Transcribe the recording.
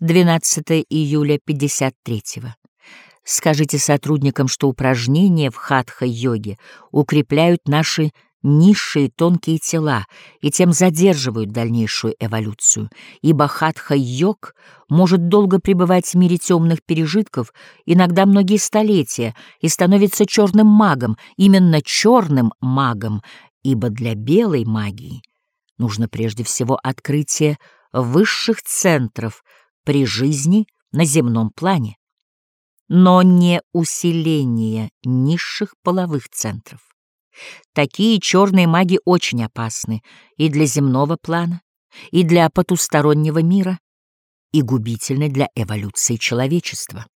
12 июля 53 -го. Скажите сотрудникам, что упражнения в хатха-йоге укрепляют наши низшие тонкие тела и тем задерживают дальнейшую эволюцию, ибо хатха-йог может долго пребывать в мире темных пережитков, иногда многие столетия, и становится черным магом, именно черным магом, ибо для белой магии нужно прежде всего открытие высших центров при жизни на земном плане, но не усиление низших половых центров. Такие черные маги очень опасны и для земного плана, и для потустороннего мира, и губительны для эволюции человечества.